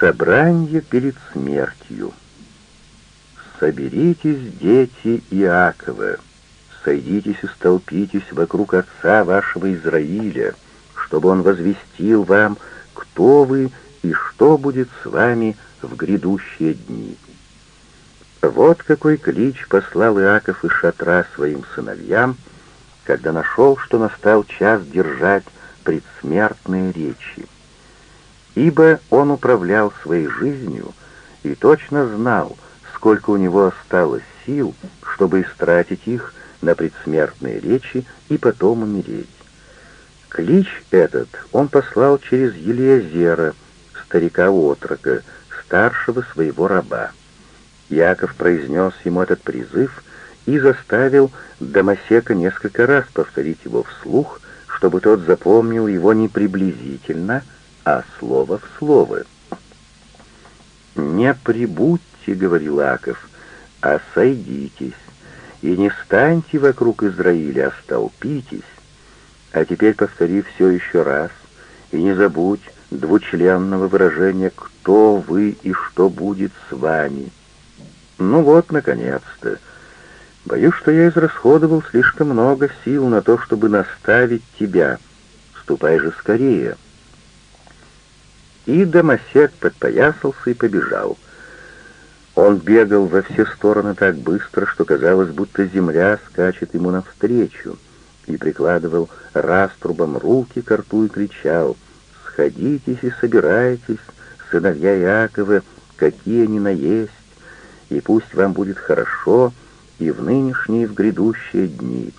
Собрание перед смертью. Соберитесь, дети Иакова, сойдитесь и столпитесь вокруг отца вашего Израиля, чтобы он возвестил вам, кто вы и что будет с вами в грядущие дни. Вот какой клич послал Иаков из шатра своим сыновьям, когда нашел, что настал час держать предсмертные речи. Ибо он управлял своей жизнью и точно знал, сколько у него осталось сил, чтобы истратить их на предсмертные речи и потом умереть. Клич этот он послал через Елиазера, старика-отрока, старшего своего раба. Яков произнес ему этот призыв и заставил Домосека несколько раз повторить его вслух, чтобы тот запомнил его не приблизительно, а слово в слово. «Не прибудьте, — говорил Аков, — а сойдитесь, и не станьте вокруг Израиля, а столпитесь. А теперь повтори все еще раз, и не забудь двучленного выражения «кто вы и что будет с вами». Ну вот, наконец-то. Боюсь, что я израсходовал слишком много сил на то, чтобы наставить тебя. Ступай же скорее. И Домосек подпоясался и побежал. Он бегал во все стороны так быстро, что казалось, будто земля скачет ему навстречу, и прикладывал раструбом руки к рту и кричал «Сходитесь и собирайтесь, сыновья Иакова, какие ни наесть, и пусть вам будет хорошо и в нынешние, и в грядущие дни».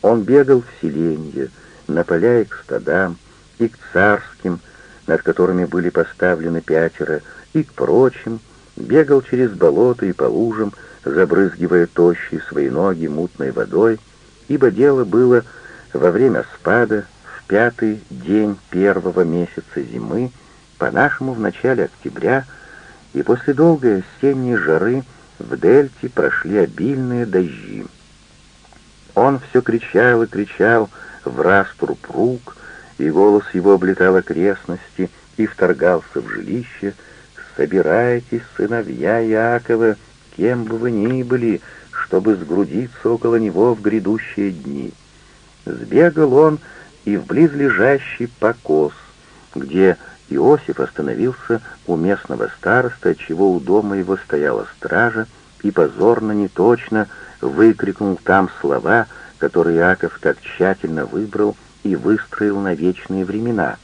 Он бегал в селенье, на поля и к стадам, и к царским, над которыми были поставлены пятеро, и к прочим, бегал через болото и по лужам, забрызгивая тощие свои ноги мутной водой, ибо дело было во время спада, в пятый день первого месяца зимы, по-нашему в начале октября, и после долгой осенней жары в дельте прошли обильные дожди. Он все кричал и кричал в раструб рук, и голос его облетал окрестности и вторгался в жилище. «Собирайтесь, сыновья Якова, кем бы вы ни были, чтобы сгрудиться около него в грядущие дни». Сбегал он и в близлежащий покос, где Иосиф остановился у местного староста, отчего у дома его стояла стража, и позорно, неточно выкрикнул там слова, которые Иаков так тщательно выбрал и выстроил на вечные времена.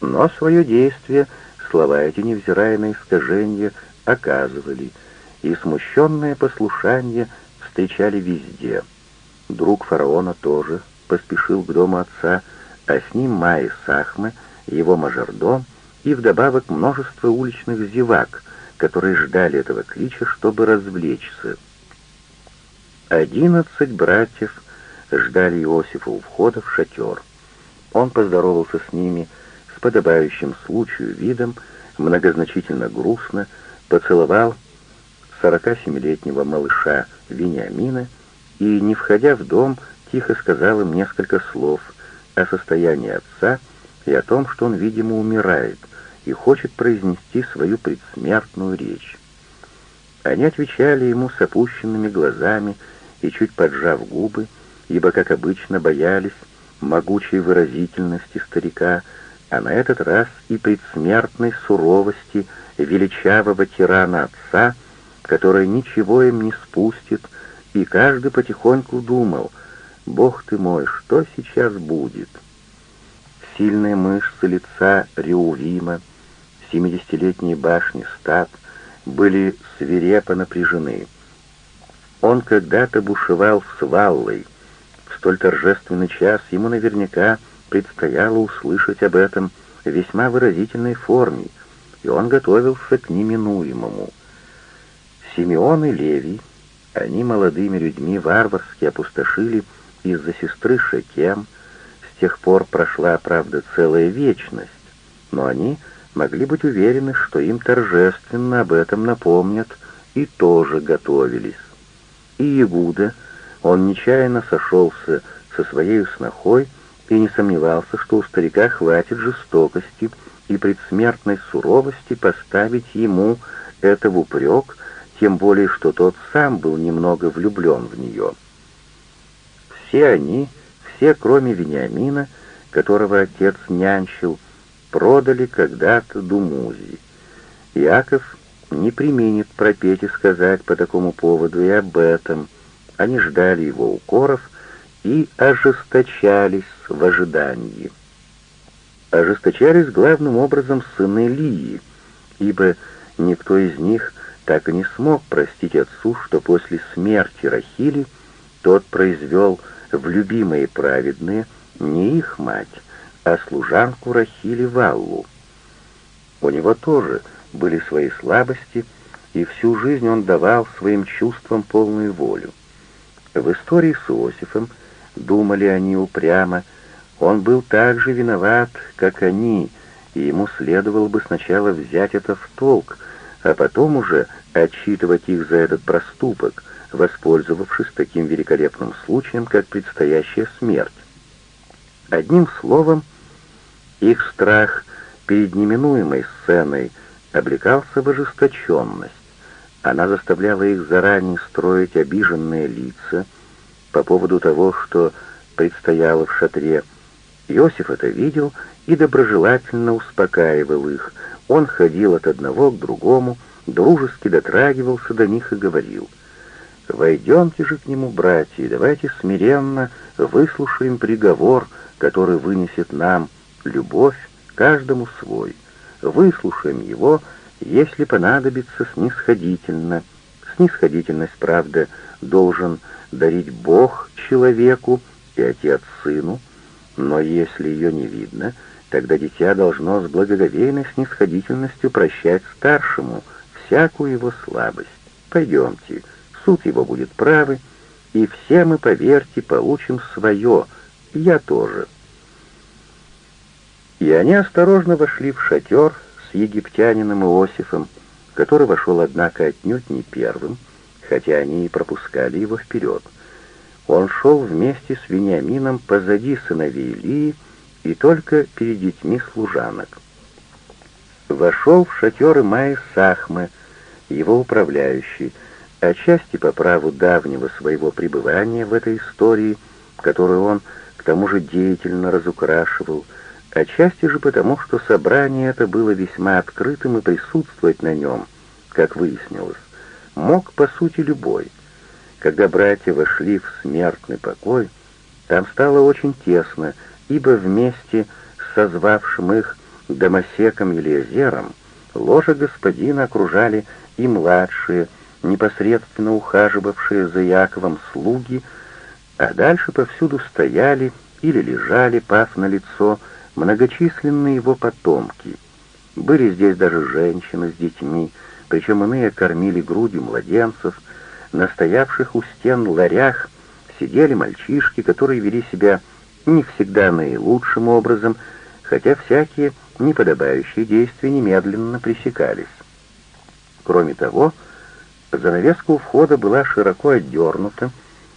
Но свое действие слова эти, невзирая на искажения, оказывали, и смущенное послушание встречали везде. Друг фараона тоже поспешил к дому отца, а с ним Майи Сахмы, его мажордом и вдобавок множество уличных зевак, которые ждали этого клича, чтобы развлечься. Одиннадцать братьев ждали Иосифа у входа в шатер. Он поздоровался с ними с подобающим случаю видом, многозначительно грустно, поцеловал сорока семилетнего малыша Вениамина и, не входя в дом, тихо сказал им несколько слов о состоянии отца и о том, что он, видимо, умирает и хочет произнести свою предсмертную речь. Они отвечали ему с опущенными глазами и чуть поджав губы, ибо, как обычно, боялись могучей выразительности старика, а на этот раз и предсмертной суровости величавого тирана отца, который ничего им не спустит, и каждый потихоньку думал, «Бог ты мой, что сейчас будет?» Сильные мышцы лица Реувима, семидесятилетние башни стат были свирепо напряжены. Он когда-то бушевал с Валлой, столь торжественный час ему наверняка предстояло услышать об этом в весьма выразительной форме, и он готовился к неминуемому. Симеон и Левий, они молодыми людьми варварски опустошили из-за сестры Шекем, с тех пор прошла, правда, целая вечность, но они могли быть уверены, что им торжественно об этом напомнят и тоже готовились. И Игуда — он нечаянно сошелся со своей снохой и не сомневался, что у старика хватит жестокости и предсмертной суровости поставить ему это в упрек, тем более что тот сам был немного влюблен в нее. Все они, все кроме Вениамина, которого отец нянчил, продали когда-то Думузи. Яков не применит пропеть и сказать по такому поводу и об этом. Они ждали его укоров и ожесточались в ожидании. Ожесточались главным образом сыны Лии, ибо никто из них так и не смог простить отцу, что после смерти Рахили тот произвел в любимые праведные не их мать, а служанку Рахили Валлу. У него тоже были свои слабости, и всю жизнь он давал своим чувствам полную волю. В истории с Иосифом, думали они упрямо, он был так же виноват, как они, и ему следовало бы сначала взять это в толк, а потом уже отчитывать их за этот проступок, воспользовавшись таким великолепным случаем, как предстоящая смерть. Одним словом, их страх перед неминуемой сценой облекался в ожесточенность. Она заставляла их заранее строить обиженные лица по поводу того, что предстояло в шатре. Иосиф это видел и доброжелательно успокаивал их. Он ходил от одного к другому, дружески дотрагивался до них и говорил, «Войдемте же к нему, братья, давайте смиренно выслушаем приговор, который вынесет нам любовь, каждому свой. Выслушаем его, если понадобится снисходительно. Снисходительность, правда, должен дарить Бог человеку и отец сыну, но если ее не видно, тогда дитя должно с благоговейной снисходительностью прощать старшему всякую его слабость. Пойдемте, суд его будет правый, и все мы, поверьте, получим свое, я тоже». И они осторожно вошли в шатер египтянином Иосифом, который вошел, однако, отнюдь не первым, хотя они и пропускали его вперед. Он шел вместе с Вениамином позади сыновей Илии и только перед детьми служанок. Вошел в шатер Имаи Сахмы, его управляющий, отчасти по праву давнего своего пребывания в этой истории, которую он к тому же деятельно разукрашивал, Отчасти же потому, что собрание это было весьма открытым и присутствовать на нем, как выяснилось, мог по сути любой. Когда братья вошли в смертный покой, там стало очень тесно, ибо вместе с созвавшим их домосеком Елизером ложа господина окружали и младшие, непосредственно ухаживавшие за Яковом слуги, а дальше повсюду стояли или лежали, пав на лицо, многочисленные его потомки. Были здесь даже женщины с детьми, причем иные кормили грудью младенцев. На стоявших у стен ларях сидели мальчишки, которые вели себя не всегда наилучшим образом, хотя всякие неподобающие действия немедленно пресекались. Кроме того, занавеска у входа была широко отдернута,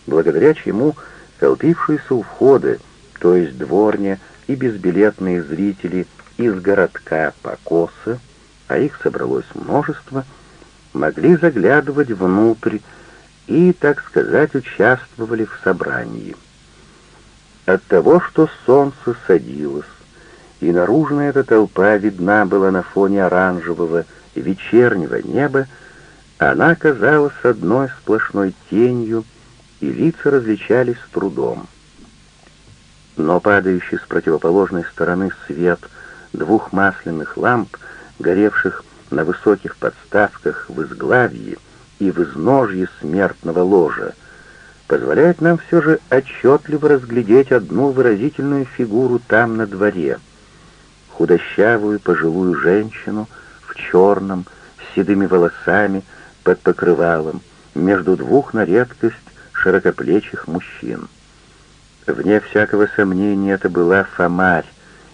благодаря чему толпившиеся у входа, то есть дворня, и безбилетные зрители из городка Покоса, а их собралось множество, могли заглядывать внутрь и, так сказать, участвовали в собрании. От того, что солнце садилось, и наружная эта толпа видна была на фоне оранжевого вечернего неба, она казалась одной сплошной тенью, и лица различались с трудом но падающий с противоположной стороны свет двух масляных ламп, горевших на высоких подставках в изглавье и в изножье смертного ложа, позволяет нам все же отчетливо разглядеть одну выразительную фигуру там на дворе. Худощавую пожилую женщину в черном, с седыми волосами, под покрывалом, между двух на редкость широкоплечих мужчин. Вне всякого сомнения это была Фомарь,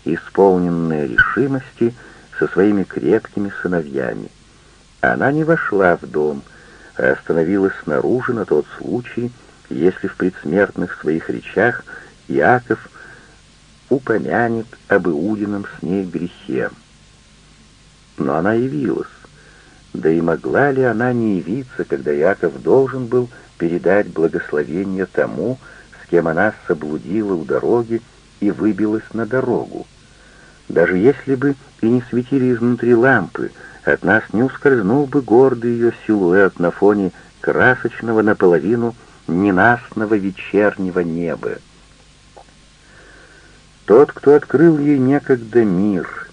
исполненная решимости со своими крепкими сыновьями. Она не вошла в дом, а остановилась снаружи на тот случай, если в предсмертных своих речах Иаков упомянет об Иудином с ней грехе. но она явилась. Да и могла ли она не явиться, когда Яков должен был передать благословение тому, кем она соблудила у дороги и выбилась на дорогу? Даже если бы и не светили изнутри лампы, от нас не ускользнул бы гордый ее силуэт на фоне красочного наполовину ненастного вечернего неба. Тот, кто открыл ей некогда мир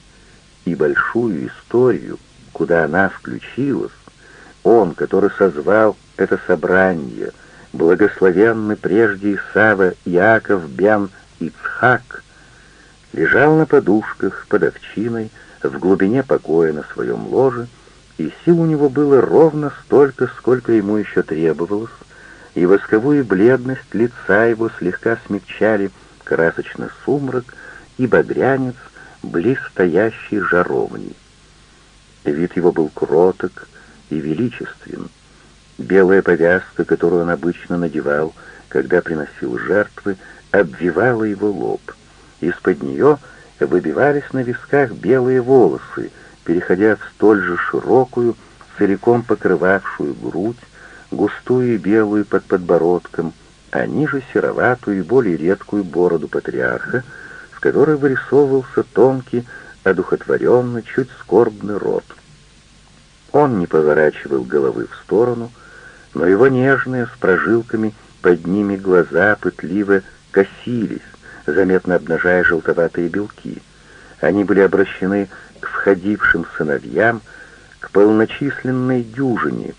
и большую историю, куда она включилась, он, который созвал это собрание, благословенный прежде Исава Иаков Бен Ицхак, лежал на подушках под овчиной в глубине покоя на своем ложе, и сил у него было ровно столько, сколько ему еще требовалось, и восковую бледность лица его слегка смягчали красочный сумрак и багрянец близ стоящей жаровни. Вид его был кроток и величествен. Белая повязка, которую он обычно надевал, когда приносил жертвы, обвивала его лоб. Из-под нее выбивались на висках белые волосы, переходя в столь же широкую, целиком покрывавшую грудь, густую и белую под подбородком, а ниже сероватую и более редкую бороду патриарха, с которой вырисовывался тонкий, одухотворенный, чуть скорбный рот. Он не поворачивал головы в сторону, но его нежные, с прожилками под ними глаза пытливо косились, заметно обнажая желтоватые белки. Они были обращены к входившим сыновьям, к полночисленной дюжине,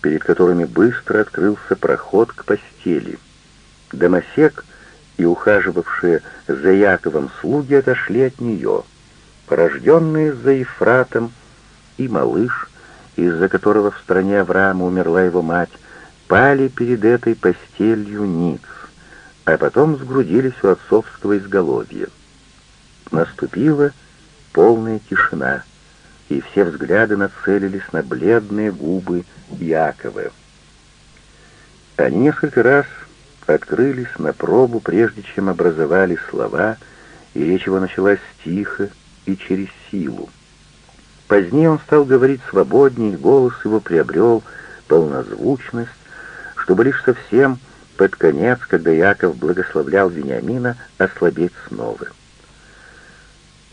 перед которыми быстро открылся проход к постели. Домосек и ухаживавшие за Яковом слуги отошли от нее. Порожденные за Ефратом и малыш, из-за которого в стране Авраама умерла его мать, пали перед этой постелью ниц, а потом сгрудились у отцовского изголовья. Наступила полная тишина, и все взгляды нацелились на бледные губы Якова. Они несколько раз открылись на пробу, прежде чем образовали слова, и речь его началась тихо и через силу. Позднее он стал говорить свободнее, голос его приобрел полнозвучность, чтобы лишь совсем под конец, когда Яков благословлял Вениамина, ослабеть снова.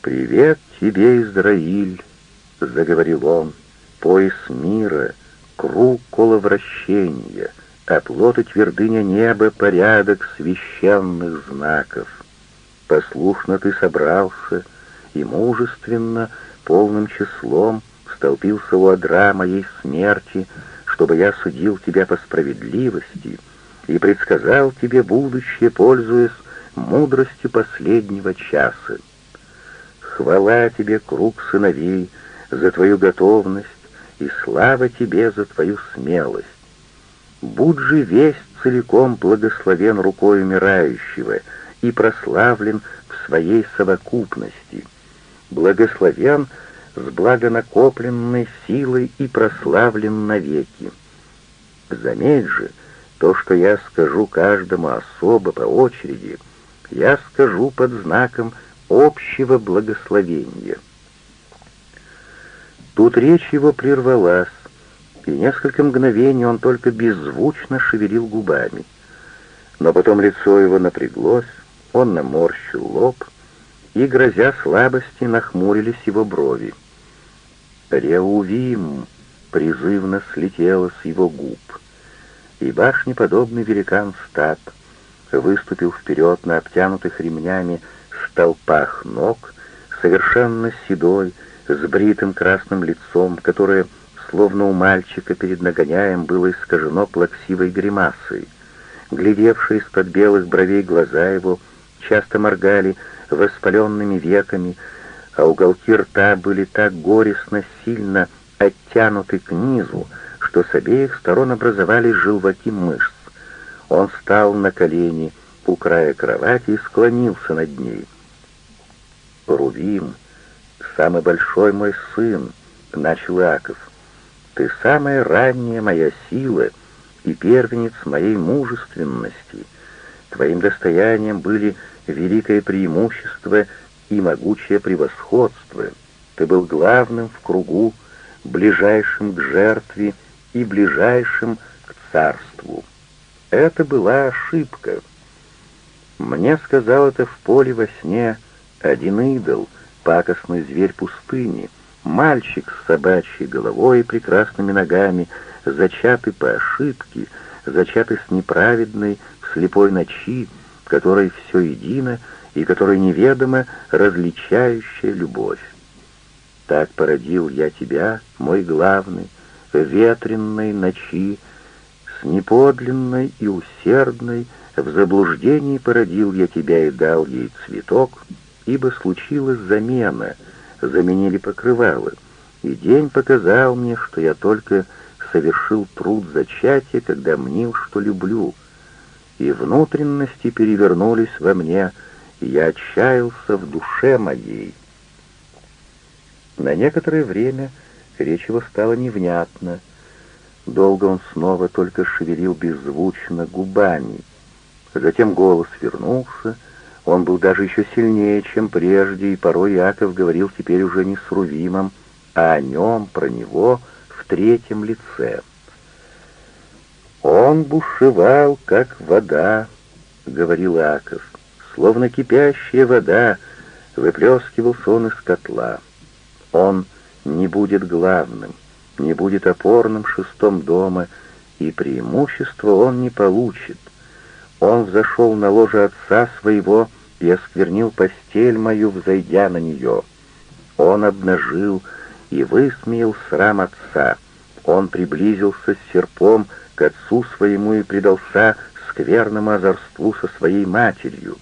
«Привет тебе, Израиль!» — заговорил он. «Пояс мира, круг коловращения, оплот и твердыня неба, порядок священных знаков. Послушно ты собрался и мужественно, полным числом, столпился у одра моей смерти, чтобы я судил тебя по справедливости и предсказал тебе будущее, пользуясь мудростью последнего часа. Хвала тебе, круг сыновей, за твою готовность, и слава тебе за твою смелость. Будь же весь целиком благословен рукой умирающего и прославлен в своей совокупности. Благословен с благонакопленной силой и прославлен навеки. Заметь же, то, что я скажу каждому особо по очереди, я скажу под знаком общего благословения. Тут речь его прервалась, и несколько мгновений он только беззвучно шевелил губами. Но потом лицо его напряглось, он наморщил лоб, и, грозя слабости, нахмурились его брови. «Реувим!» — призывно слетело с его губ. И башнеподобный великан стат выступил вперед на обтянутых ремнями столпах ног, совершенно седой, с бритым красным лицом, которое, словно у мальчика перед нагоняем, было искажено плаксивой гримасой. Глядевшие из-под белых бровей глаза его часто моргали воспаленными веками, а уголки рта были так горестно сильно оттянуты к низу, что с обеих сторон образовались желваки мышц. Он встал на колени у края кровати и склонился над ней. «Рувим, самый большой мой сын», — начал Иаков, — «ты самая ранняя моя сила и первенец моей мужественности. Твоим достоянием были великое преимущество и могучее превосходство. ты был главным в кругу, ближайшим к жертве и ближайшим к царству. Это была ошибка. Мне сказал это в поле во сне один идол, пакостный зверь пустыни, мальчик с собачьей головой и прекрасными ногами, зачатый по ошибке, зачатый с неправедной, слепой ночи, которой все едино и которой неведома различающая любовь. Так породил я тебя, мой главный, в ветренной ночи, с неподлинной и усердной, в заблуждении породил я тебя и дал ей цветок, ибо случилась замена, заменили покрывало, и день показал мне, что я только совершил труд зачатия, когда мнил, что люблю, и внутренности перевернулись во мне, и я отчаялся в душе моей. На некоторое время речь его стала невнятна. Долго он снова только шевелил беззвучно губами. Затем голос вернулся, он был даже еще сильнее, чем прежде, и порой Яков говорил теперь уже не с Рувимом, а о нем, про него, в третьем лице. «Он бушевал, как вода», — говорил Аков, — «словно кипящая вода, выплескивался он из котла». Он не будет главным, не будет опорным шестом дома, и преимущество он не получит. Он взошел на ложе отца своего и осквернил постель мою, взойдя на нее. Он обнажил и высмеял срам отца. Он приблизился с серпом к отцу своему и предался скверному озорству со своей матерью.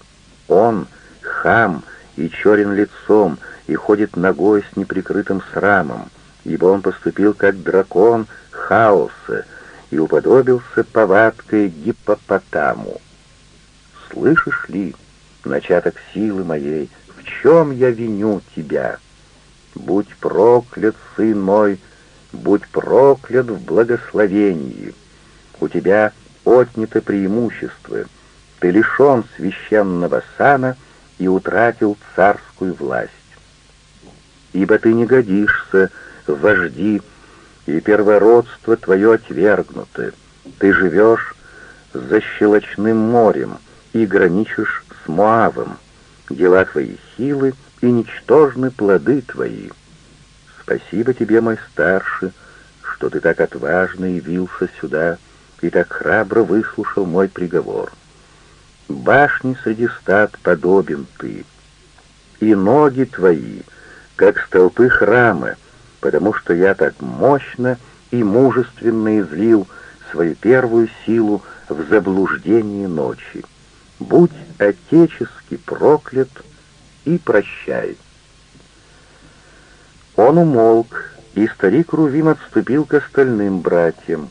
Он, хам и черен лицом, и ходит ногой с неприкрытым срамом, ибо он поступил как дракон хаоса и уподобился повадкой гиппопотаму. Слышишь ли, начаток силы моей, в чем я виню тебя? Будь проклят, сын мой, будь проклят в благословении. У тебя отнято преимущество, ты лишен священного сана и утратил царскую власть ибо ты не годишься вожди, и первородство твое отвергнуто. Ты живешь за щелочным морем и граничишь с Моавом. Дела твои силы и ничтожны плоды твои. Спасибо тебе, мой старший, что ты так отважно явился сюда и так храбро выслушал мой приговор. Башни среди стад подобен ты, и ноги твои — как столпы храма, потому что я так мощно и мужественно излил свою первую силу в заблуждении ночи. Будь отечески проклят и прощай. Он умолк, и старик Рувим отступил к остальным братьям,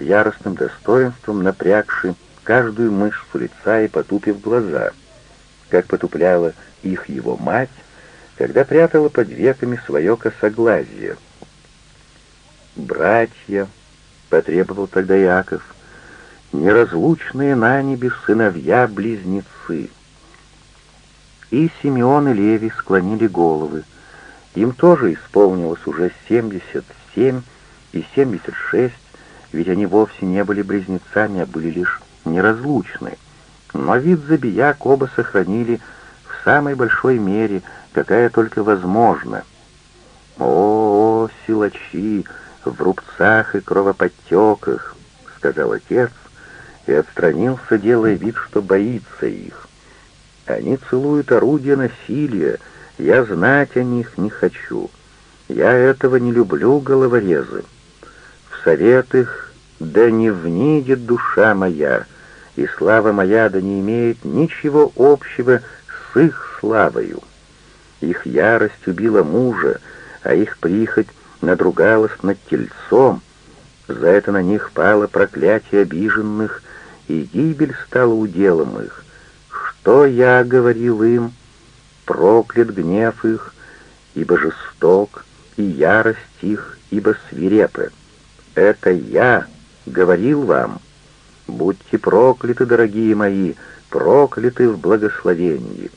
яростным достоинством напрягши каждую мышцу лица и потупив глаза, как потупляла их его мать, когда прятала под веками свое косоглазие. «Братья», — потребовал тогда Яков, — «неразлучные на небе сыновья-близнецы». И Симеон и Леви склонили головы. Им тоже исполнилось уже семьдесят семь и семьдесят шесть, ведь они вовсе не были близнецами, а были лишь неразлучны. Но вид забияк оба сохранили в самой большой мере — какая только возможна. «О, -о силачи, в рубцах и кровоподтеках!» — сказал отец и отстранился, делая вид, что боится их. «Они целуют орудия насилия, я знать о них не хочу. Я этого не люблю, головорезы. Совет их да не внидит душа моя, и слава моя да не имеет ничего общего с их славою». Их ярость убила мужа, а их прихоть надругалась над тельцом. За это на них пало проклятие обиженных, и гибель стала уделом их. Что я говорил им? Проклят гнев их, ибо жесток, и ярость их, ибо свирепа. Это я говорил вам. Будьте прокляты, дорогие мои, прокляты в благословении.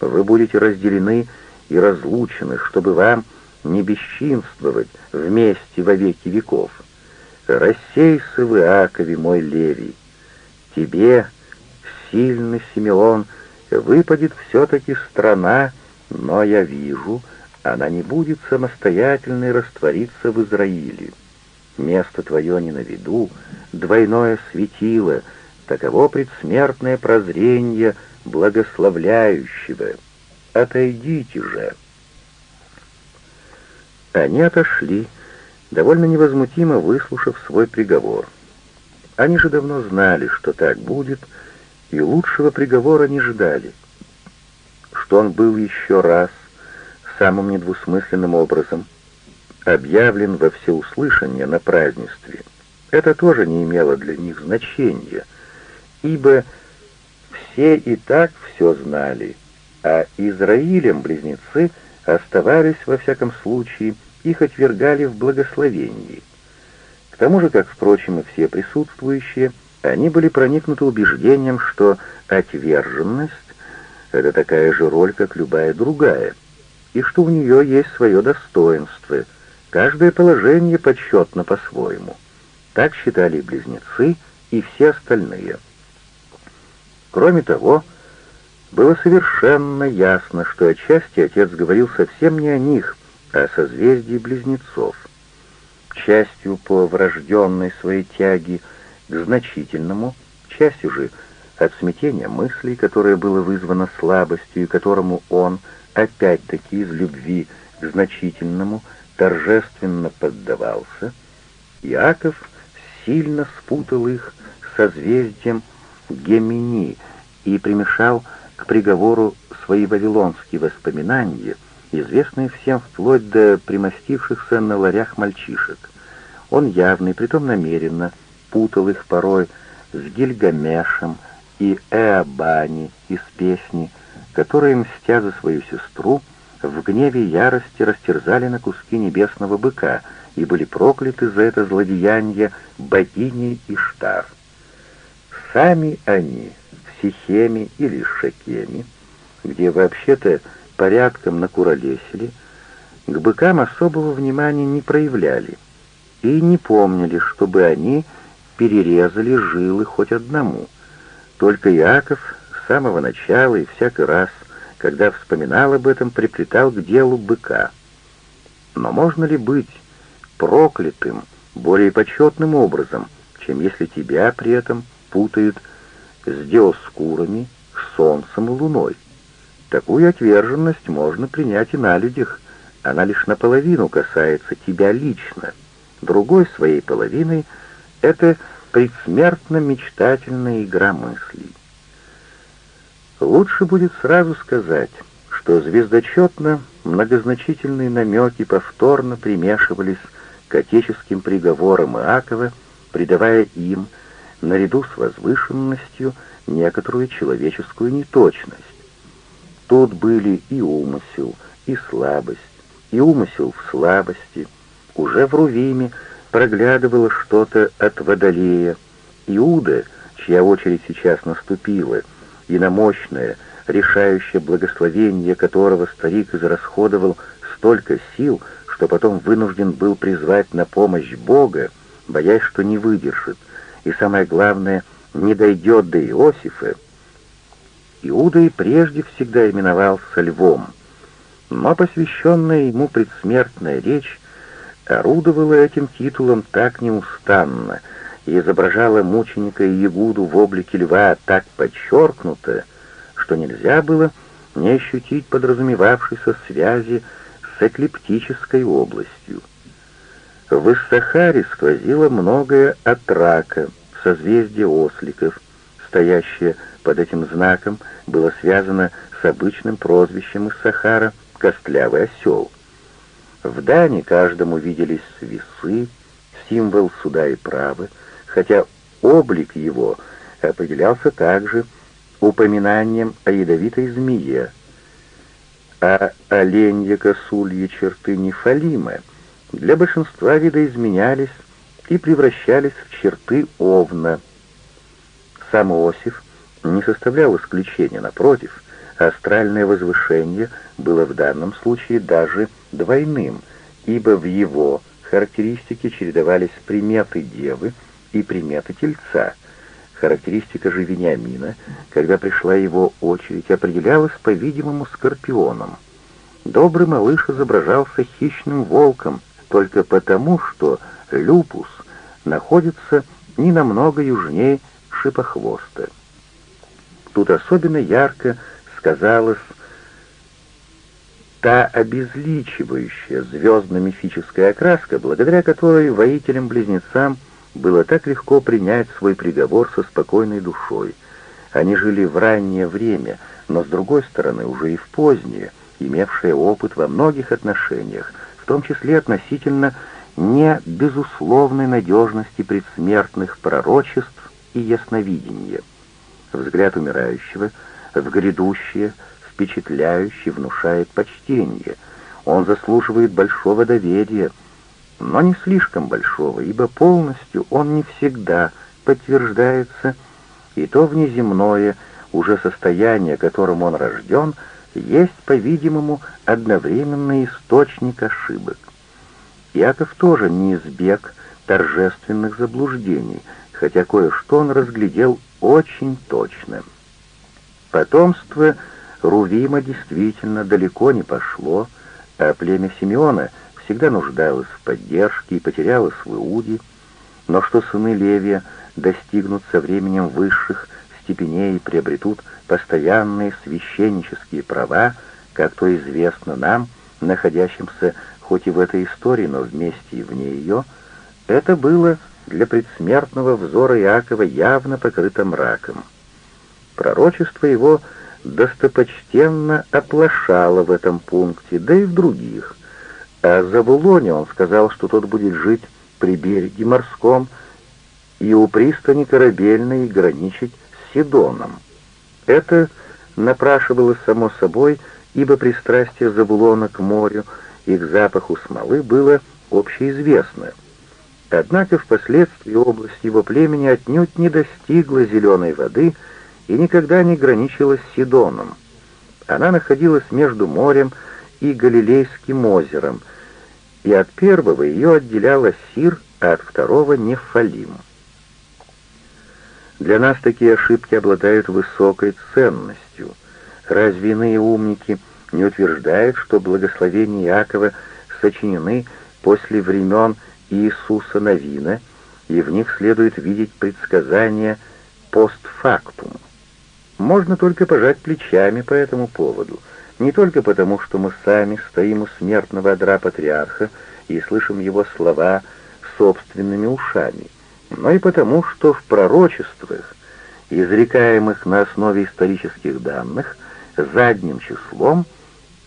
Вы будете разделены и разлучены, чтобы вам не бесчинствовать вместе во веки веков. Рассейся в Иакове, мой Левий. Тебе, сильный Симеон, выпадет все-таки страна, но я вижу, она не будет самостоятельной раствориться в Израиле. Место твое не на виду, двойное светило, таково предсмертное прозрение благословляющего. Отойдите же. Они отошли, довольно невозмутимо выслушав свой приговор. Они же давно знали, что так будет, и лучшего приговора не ждали. Что он был еще раз, самым недвусмысленным образом, объявлен во всеуслышание на празднестве, это тоже не имело для них значения, ибо все и так все знали, а Израилем близнецы оставались, во всяком случае, их отвергали в благословении. К тому же, как, впрочем, и все присутствующие, они были проникнуты убеждением, что отверженность — это такая же роль, как любая другая, и что у нее есть свое достоинство, каждое положение почетно по-своему. Так считали близнецы, и все остальные. Кроме того, было совершенно ясно, что отчасти отец говорил совсем не о них, а о созвездии близнецов. Частью по врожденной своей тяге к значительному, частью же от смятения мыслей, которое было вызвано слабостью и которому он, опять-таки из любви к значительному, торжественно поддавался, Иаков сильно спутал их созвездием Гемини и примешал к приговору свои вавилонские воспоминания, известные всем вплоть до примостившихся на ларях мальчишек. Он явно и притом намеренно путал их порой с Гильгамешем и Эабани из песни, которые, мстя за свою сестру, в гневе и ярости растерзали на куски небесного быка и были прокляты за это злодеяние богиней Иштар. Сами они, в Сихеме или Шекеме, где вообще-то порядком накуролесили, к быкам особого внимания не проявляли и не помнили, чтобы они перерезали жилы хоть одному. Только Иаков с самого начала и всякий раз, когда вспоминал об этом, приплетал к делу быка. Но можно ли быть проклятым более почетным образом, чем если тебя при этом путают с диоскурами, солнцем и луной? Такую отверженность можно принять и на людях, она лишь наполовину касается тебя лично. Другой своей половиной — это предсмертно-мечтательная игра мыслей. Лучше будет сразу сказать, что звездочетно многозначительные намеки повторно примешивались к отеческим приговорам Иакова, придавая им, наряду с возвышенностью, некоторую человеческую неточность. Тут были и умысел, и слабость, и умысел в слабости. Уже в Рувиме проглядывало что-то от Водолея. Иуда, чья очередь сейчас наступила, и на мощное, решающее благословение которого старик израсходовал столько сил, что потом вынужден был призвать на помощь Бога, боясь, что не выдержит, и самое главное, не дойдет до Иосифа, Иуда и прежде всегда именовался львом, но посвященная ему предсмертная речь орудовала этим титулом так неустанно и изображала мученика Ягуду в облике льва так подчеркнуто, что нельзя было не ощутить подразумевавшейся связи с эклиптической областью. В Иссахаре сквозило многое от рака, созвездие осликов, стоящее под этим знаком, было связано с обычным прозвищем Иссахара «Костлявый осел». В Дане каждому виделись весы, символ суда и правы, хотя облик его определялся также упоминанием о ядовитой змее, а оленья косульи черты нефалима для большинства видоизменялись и превращались в черты овна. Сам Иосиф не составлял исключения, напротив, астральное возвышение было в данном случае даже двойным, ибо в его характеристике чередовались приметы девы и приметы тельца. Характеристика же Вениамина, когда пришла его очередь, определялась, по-видимому, скорпионом. Добрый малыш изображался хищным волком только потому, что люпус находится не намного южнее шипохвоста. Тут особенно ярко сказалась та обезличивающая звездно-мифическая окраска, благодаря которой воителям-близнецам было так легко принять свой приговор со спокойной душой. Они жили в раннее время, но, с другой стороны, уже и в позднее, имевшее опыт во многих отношениях, в том числе относительно не безусловной надежности предсмертных пророчеств и ясновидения. Взгляд умирающего в грядущее — впечатляющий, внушает почтение. Он заслуживает большого доверия, но не слишком большого, ибо полностью он не всегда подтверждается, и то внеземное, уже состояние, которым он рожден, есть, по-видимому, одновременный источник ошибок. Яков тоже не избег торжественных заблуждений, хотя кое-что он разглядел очень точно. Потомство — Рувима действительно далеко не пошло, а племя Симеона всегда нуждалось в поддержке и потерялось в Иуде, но что сыны Левия достигнут со временем высших степеней и приобретут постоянные священнические права, как то известно нам, находящимся хоть и в этой истории, но вместе и вне ее, это было для предсмертного взора Иакова явно покрыто мраком. Пророчество его — достопочтенно оплошало в этом пункте, да и в других. О Забулоне он сказал, что тот будет жить при береге морском и у пристани корабельной граничить с Сидоном. Это напрашивалось само собой, ибо пристрастие Забулона к морю и к запаху смолы было общеизвестно. Однако впоследствии область его племени отнюдь не достигла зеленой воды — и никогда не граничила с Сидоном. Она находилась между морем и Галилейским озером, и от первого ее отделяла Сир, а от второго — Нефалим. Для нас такие ошибки обладают высокой ценностью. Разве иные умники не утверждают, что благословения Иакова сочинены после времен Иисуса Новина, и в них следует видеть предсказания постфактум? Можно только пожать плечами по этому поводу, не только потому, что мы сами стоим у смертного одра патриарха и слышим его слова собственными ушами, но и потому, что в пророчествах, изрекаемых на основе исторических данных, задним числом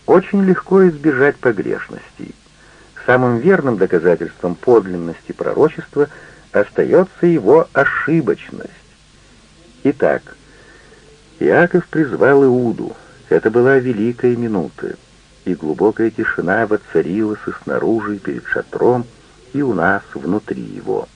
очень легко избежать погрешностей. Самым верным доказательством подлинности пророчества остается его ошибочность. Итак, Иаков призвал Иуду. Это была великая минута, и глубокая тишина воцарилась и снаружи, перед шатром, и у нас внутри его.